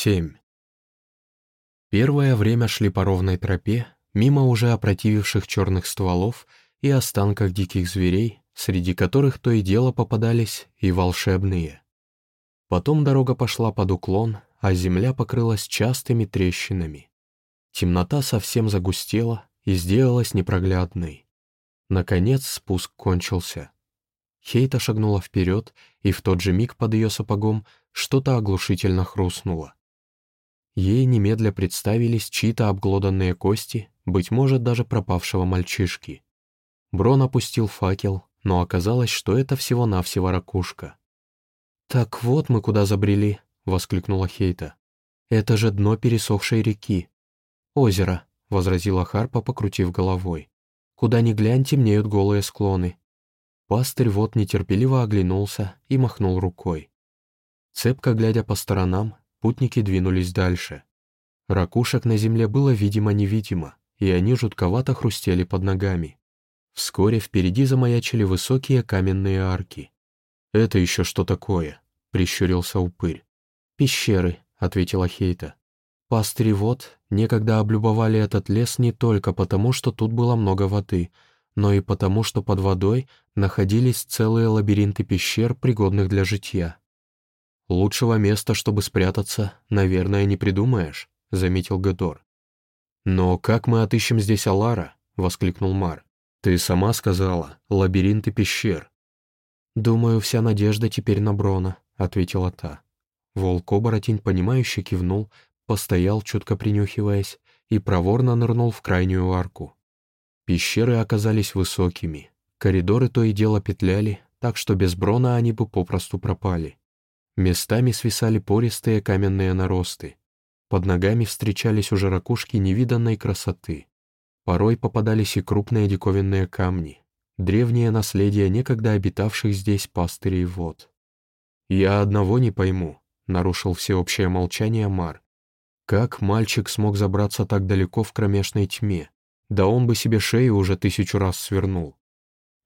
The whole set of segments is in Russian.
7. Первое время шли по ровной тропе, мимо уже опротививших черных стволов и останков диких зверей, среди которых то и дело попадались и волшебные. Потом дорога пошла под уклон, а земля покрылась частыми трещинами. Темнота совсем загустела и сделалась непроглядной. Наконец спуск кончился. Хейта шагнула вперед, и в тот же миг под ее сапогом что-то оглушительно хрустнуло. Ей немедля представились чьи-то обглоданные кости, быть может, даже пропавшего мальчишки. Брон опустил факел, но оказалось, что это всего-навсего ракушка. «Так вот мы куда забрели», — воскликнула Хейта. «Это же дно пересохшей реки». «Озеро», — возразила Харпа, покрутив головой. «Куда ни глянь, темнеют голые склоны». Пастырь вот нетерпеливо оглянулся и махнул рукой. Цепко глядя по сторонам, путники двинулись дальше. Ракушек на земле было видимо-невидимо, и они жутковато хрустели под ногами. Вскоре впереди замаячили высокие каменные арки. «Это еще что такое?» — прищурился упырь. «Пещеры», — ответила Хейта. «Пастыри вот некогда облюбовали этот лес не только потому, что тут было много воды, но и потому, что под водой находились целые лабиринты пещер, пригодных для житья. «Лучшего места, чтобы спрятаться, наверное, не придумаешь», — заметил Гедор. «Но как мы отыщем здесь Алара?» — воскликнул Мар. «Ты сама сказала, лабиринты пещер». «Думаю, вся надежда теперь на Брона», — ответила та. Волк-оборотень, понимающе кивнул, постоял, чутко принюхиваясь, и проворно нырнул в крайнюю арку. Пещеры оказались высокими, коридоры то и дело петляли, так что без Брона они бы попросту пропали. Местами свисали пористые каменные наросты. Под ногами встречались уже ракушки невиданной красоты. Порой попадались и крупные диковинные камни, древнее наследие некогда обитавших здесь пастырей вод. «Я одного не пойму», — нарушил всеобщее молчание Мар. «Как мальчик смог забраться так далеко в кромешной тьме? Да он бы себе шею уже тысячу раз свернул».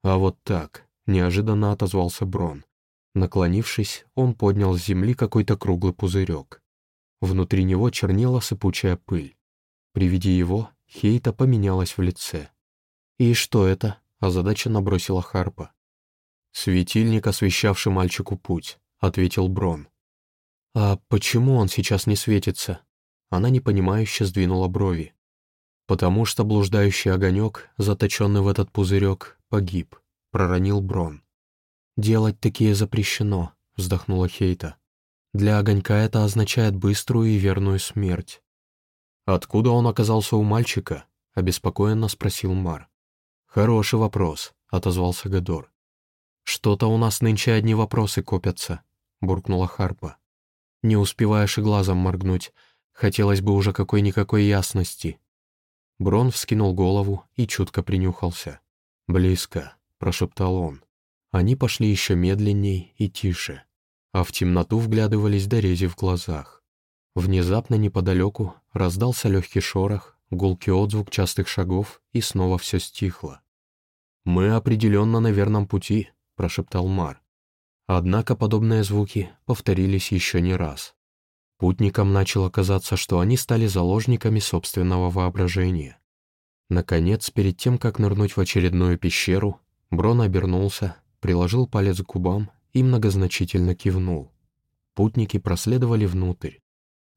«А вот так», — неожиданно отозвался Брон. Наклонившись, он поднял с земли какой-то круглый пузырек. Внутри него чернела сыпучая пыль. При виде его Хейта поменялась в лице. «И что это?» — озадаченно набросила Харпа. «Светильник, освещавший мальчику путь», — ответил Брон. «А почему он сейчас не светится?» Она непонимающе сдвинула брови. «Потому что блуждающий огонек, заточенный в этот пузырек, погиб», — проронил Брон. «Делать такие запрещено», — вздохнула Хейта. «Для огонька это означает быструю и верную смерть». «Откуда он оказался у мальчика?» — обеспокоенно спросил Мар. «Хороший вопрос», — отозвался Гадор. «Что-то у нас нынче одни вопросы копятся», — буркнула Харпа. «Не успеваешь и глазом моргнуть. Хотелось бы уже какой-никакой ясности». Брон вскинул голову и чутко принюхался. «Близко», — прошептал он. Они пошли еще медленней и тише, а в темноту вглядывались до рези в глазах. Внезапно неподалеку раздался легкий шорох, гулкий отзвук частых шагов, и снова все стихло. «Мы определенно на верном пути», — прошептал Мар. Однако подобные звуки повторились еще не раз. Путникам начало казаться, что они стали заложниками собственного воображения. Наконец, перед тем, как нырнуть в очередную пещеру, Брон обернулся приложил палец к губам и многозначительно кивнул. Путники проследовали внутрь.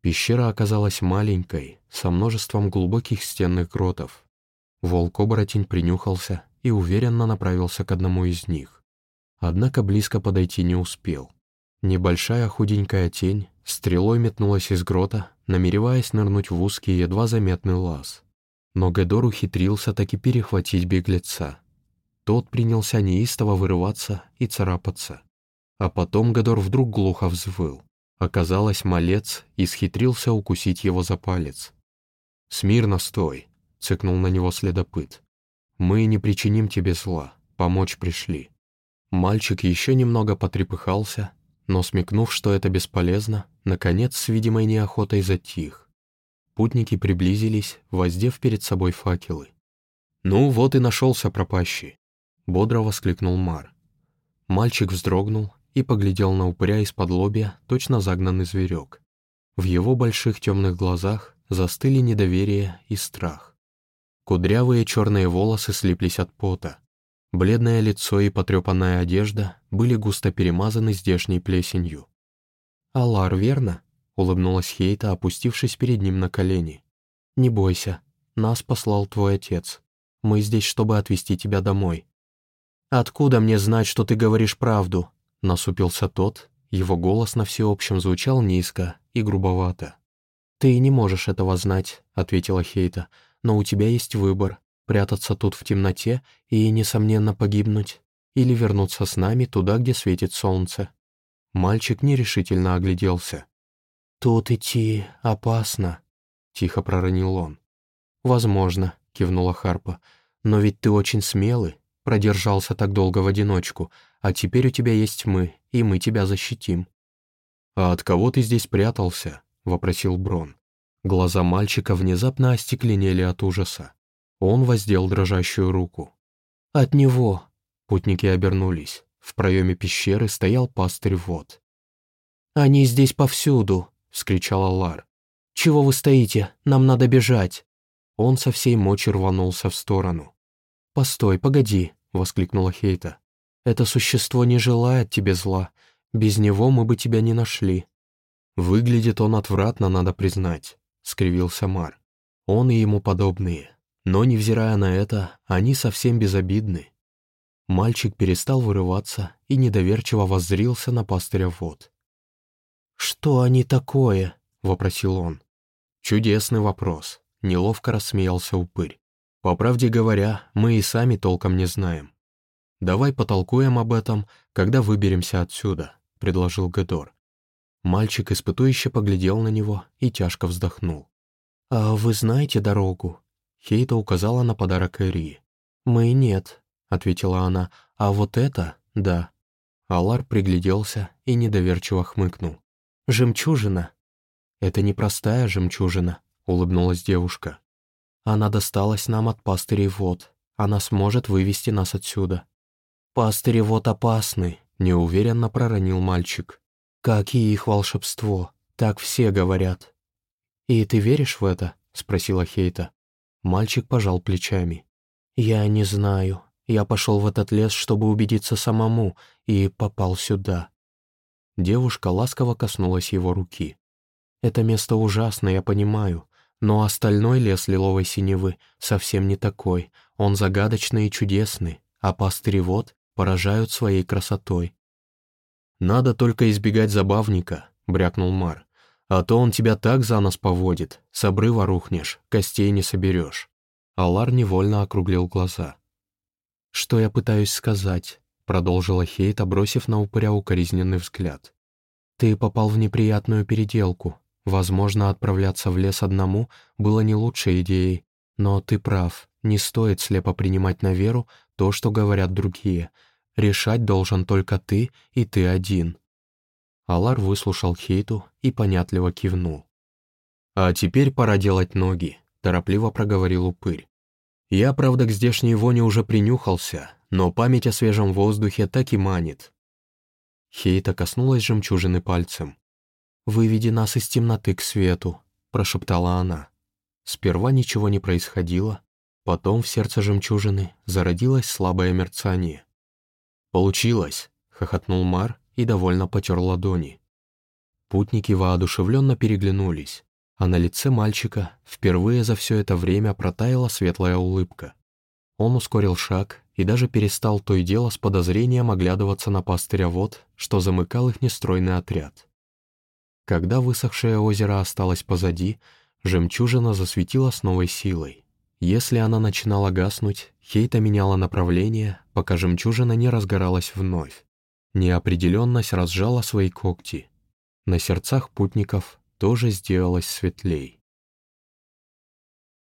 Пещера оказалась маленькой, со множеством глубоких стенных гротов. Волк-оборотень принюхался и уверенно направился к одному из них. Однако близко подойти не успел. Небольшая худенькая тень стрелой метнулась из грота, намереваясь нырнуть в узкий, едва заметный лаз. Но Гедор ухитрился таки перехватить беглеца. Тот принялся неистово вырываться и царапаться. А потом Гадор вдруг глухо взвыл. Оказалось, малец исхитрился укусить его за палец. «Смирно стой!» — цыкнул на него следопыт. «Мы не причиним тебе зла, помочь пришли». Мальчик еще немного потрепыхался, но, смекнув, что это бесполезно, наконец с видимой неохотой затих. Путники приблизились, воздев перед собой факелы. «Ну вот и нашелся пропащий. — бодро воскликнул Мар. Мальчик вздрогнул и поглядел на упыря из-под лобья, точно загнанный зверек. В его больших темных глазах застыли недоверие и страх. Кудрявые черные волосы слиплись от пота. Бледное лицо и потрепанная одежда были густо перемазаны здешней плесенью. «Алар, верно?» — улыбнулась Хейта, опустившись перед ним на колени. «Не бойся, нас послал твой отец. Мы здесь, чтобы отвезти тебя домой». «Откуда мне знать, что ты говоришь правду?» — насупился тот. Его голос на всеобщем звучал низко и грубовато. «Ты не можешь этого знать», — ответила Хейта, «но у тебя есть выбор — прятаться тут в темноте и, несомненно, погибнуть, или вернуться с нами туда, где светит солнце». Мальчик нерешительно огляделся. «Тут идти опасно», — тихо проронил он. «Возможно», — кивнула Харпа, «но ведь ты очень смелый, продержался так долго в одиночку, а теперь у тебя есть мы, и мы тебя защитим». «А от кого ты здесь прятался?» — вопросил Брон. Глаза мальчика внезапно остекленели от ужаса. Он воздел дрожащую руку. «От него!» — путники обернулись. В проеме пещеры стоял пастырь Вод. «Они здесь повсюду!» — вскричала Лар. «Чего вы стоите? Нам надо бежать!» Он со всей мочи рванулся в сторону. «Постой, погоди!» — воскликнула Хейта. «Это существо не желает тебе зла. Без него мы бы тебя не нашли. «Выглядит он отвратно, надо признать», — скривился Мар. «Он и ему подобные. Но, невзирая на это, они совсем безобидны». Мальчик перестал вырываться и недоверчиво воззрился на пастыря вод. «Что они такое?» — вопросил он. «Чудесный вопрос», — неловко рассмеялся упырь. «По правде говоря, мы и сами толком не знаем. Давай потолкуем об этом, когда выберемся отсюда», — предложил Гедор. Мальчик испытующе поглядел на него и тяжко вздохнул. «А вы знаете дорогу?» Хейта указала на подарок Эри. «Мы нет», — ответила она, — «а вот это — да». Алар пригляделся и недоверчиво хмыкнул. «Жемчужина?» «Это непростая жемчужина», — улыбнулась девушка. «Она досталась нам от пастырей вод. Она сможет вывести нас отсюда». «Пастыри вод опасны», — неуверенно проронил мальчик. «Как и их волшебство, так все говорят». «И ты веришь в это?» — спросила Хейта. Мальчик пожал плечами. «Я не знаю. Я пошел в этот лес, чтобы убедиться самому, и попал сюда». Девушка ласково коснулась его руки. «Это место ужасно, я понимаю, но остальной лес лиловой синевы совсем не такой. Он загадочный и чудесный, а пастыри вод поражают своей красотой. «Надо только избегать забавника», — брякнул Мар. «А то он тебя так за нос поводит, с обрыва рухнешь, костей не соберешь». Алар невольно округлил глаза. «Что я пытаюсь сказать?» — продолжила Хейт, бросив на упыря укоризненный взгляд. «Ты попал в неприятную переделку. Возможно, отправляться в лес одному было не лучшей идеей, но ты прав, не стоит слепо принимать на веру то, что говорят другие, Решать должен только ты и ты один». Алар выслушал Хейту и понятливо кивнул. «А теперь пора делать ноги», — торопливо проговорил упырь. «Я, правда, к здешней воне уже принюхался, но память о свежем воздухе так и манит». Хейта коснулась жемчужины пальцем. «Выведи нас из темноты к свету», — прошептала она. Сперва ничего не происходило, потом в сердце жемчужины зародилось слабое мерцание. «Получилось!» — хохотнул Мар и довольно потер ладони. Путники воодушевленно переглянулись, а на лице мальчика впервые за все это время протаяла светлая улыбка. Он ускорил шаг и даже перестал то и дело с подозрением оглядываться на пастыря вод, что замыкал их нестройный отряд. Когда высохшее озеро осталось позади, жемчужина засветила с новой силой. Если она начинала гаснуть, Хейта меняла направление, пока жемчужина не разгоралась вновь. Неопределенность разжала свои когти. На сердцах путников тоже сделалось светлей.